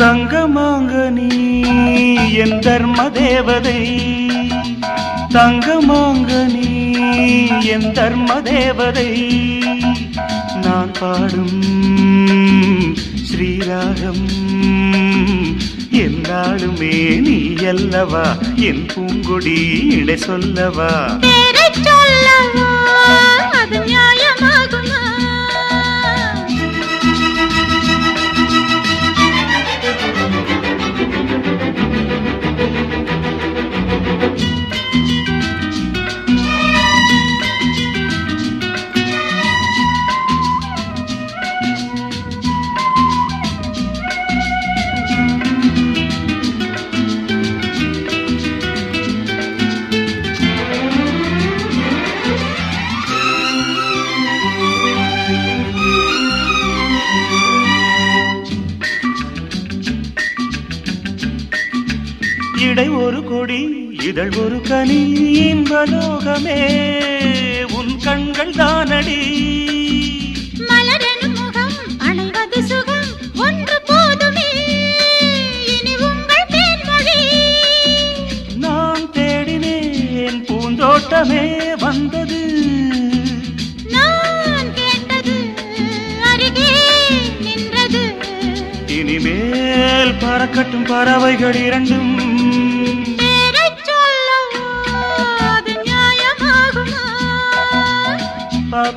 தங்கமாங்க நீ என் தர்ம தேவதை தங்கமாங்க நீ என் தர்ம தேவதை நான் பாடும் ஸ்ரீராகம். என்னாலுமே நீ அல்லவா? என் பூங்கொடி இடை சொல்லவா? பேரைச் சொல்லவோ இடை ஒரு கொடி இதழ் ஒரு கனி. இன்பலோகமே உன் கண்கள் தானடி. மலரெனும் முகம் அணைவது சுகம் ஒன்று போதுமே. இனி உங்கள் தேன்மொழி நான் தேடினேன் பூந்தோட்டமே வந்தது. நான் கேட்டது அருகே நின்றது. இனிமேல் பறக்கட்டும் பறவைகள் இரண்டும்.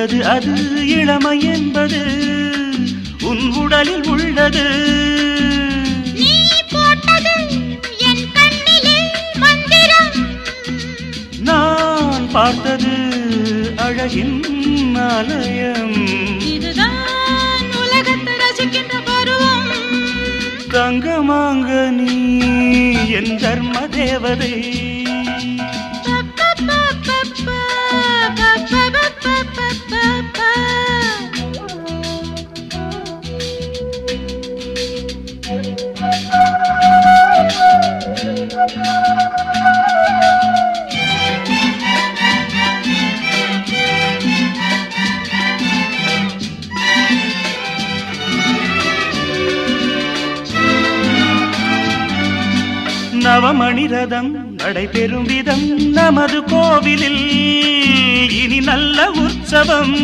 கனிந்தது அது இளமை என்பது. உன் உடலில் உள்ளது. நான் பார்த்தது அழகின் ஆலயம். இதுதான் உலகத்தை ரசிக்கின்ற பருவம். தங்கமாங்க நீ என் தர்ம தேவதை. நவமணிரதம் நடைபெறும் விதம் நமது கோவிலில். இனி நல்ல உற்சவம்.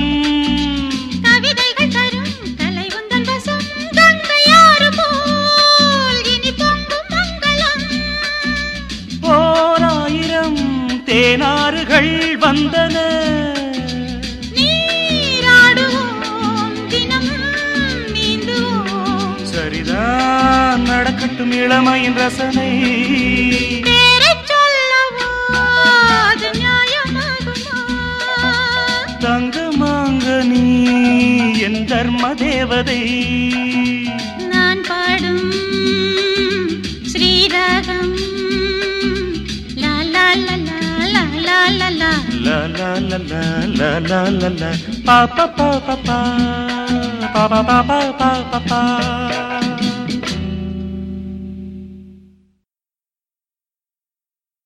போராயிரம் தேனாறுகள் வந்தன. நான் நடக்கட்டும் இளமையின் ரசனை தங்கமாங்க நீ என் தர்ம தேவதை நான் பாடும் ஸ்ரீராகம் பாப்பா பாப்பா பாப்பா பாப்பா பாப்பா பாப்பா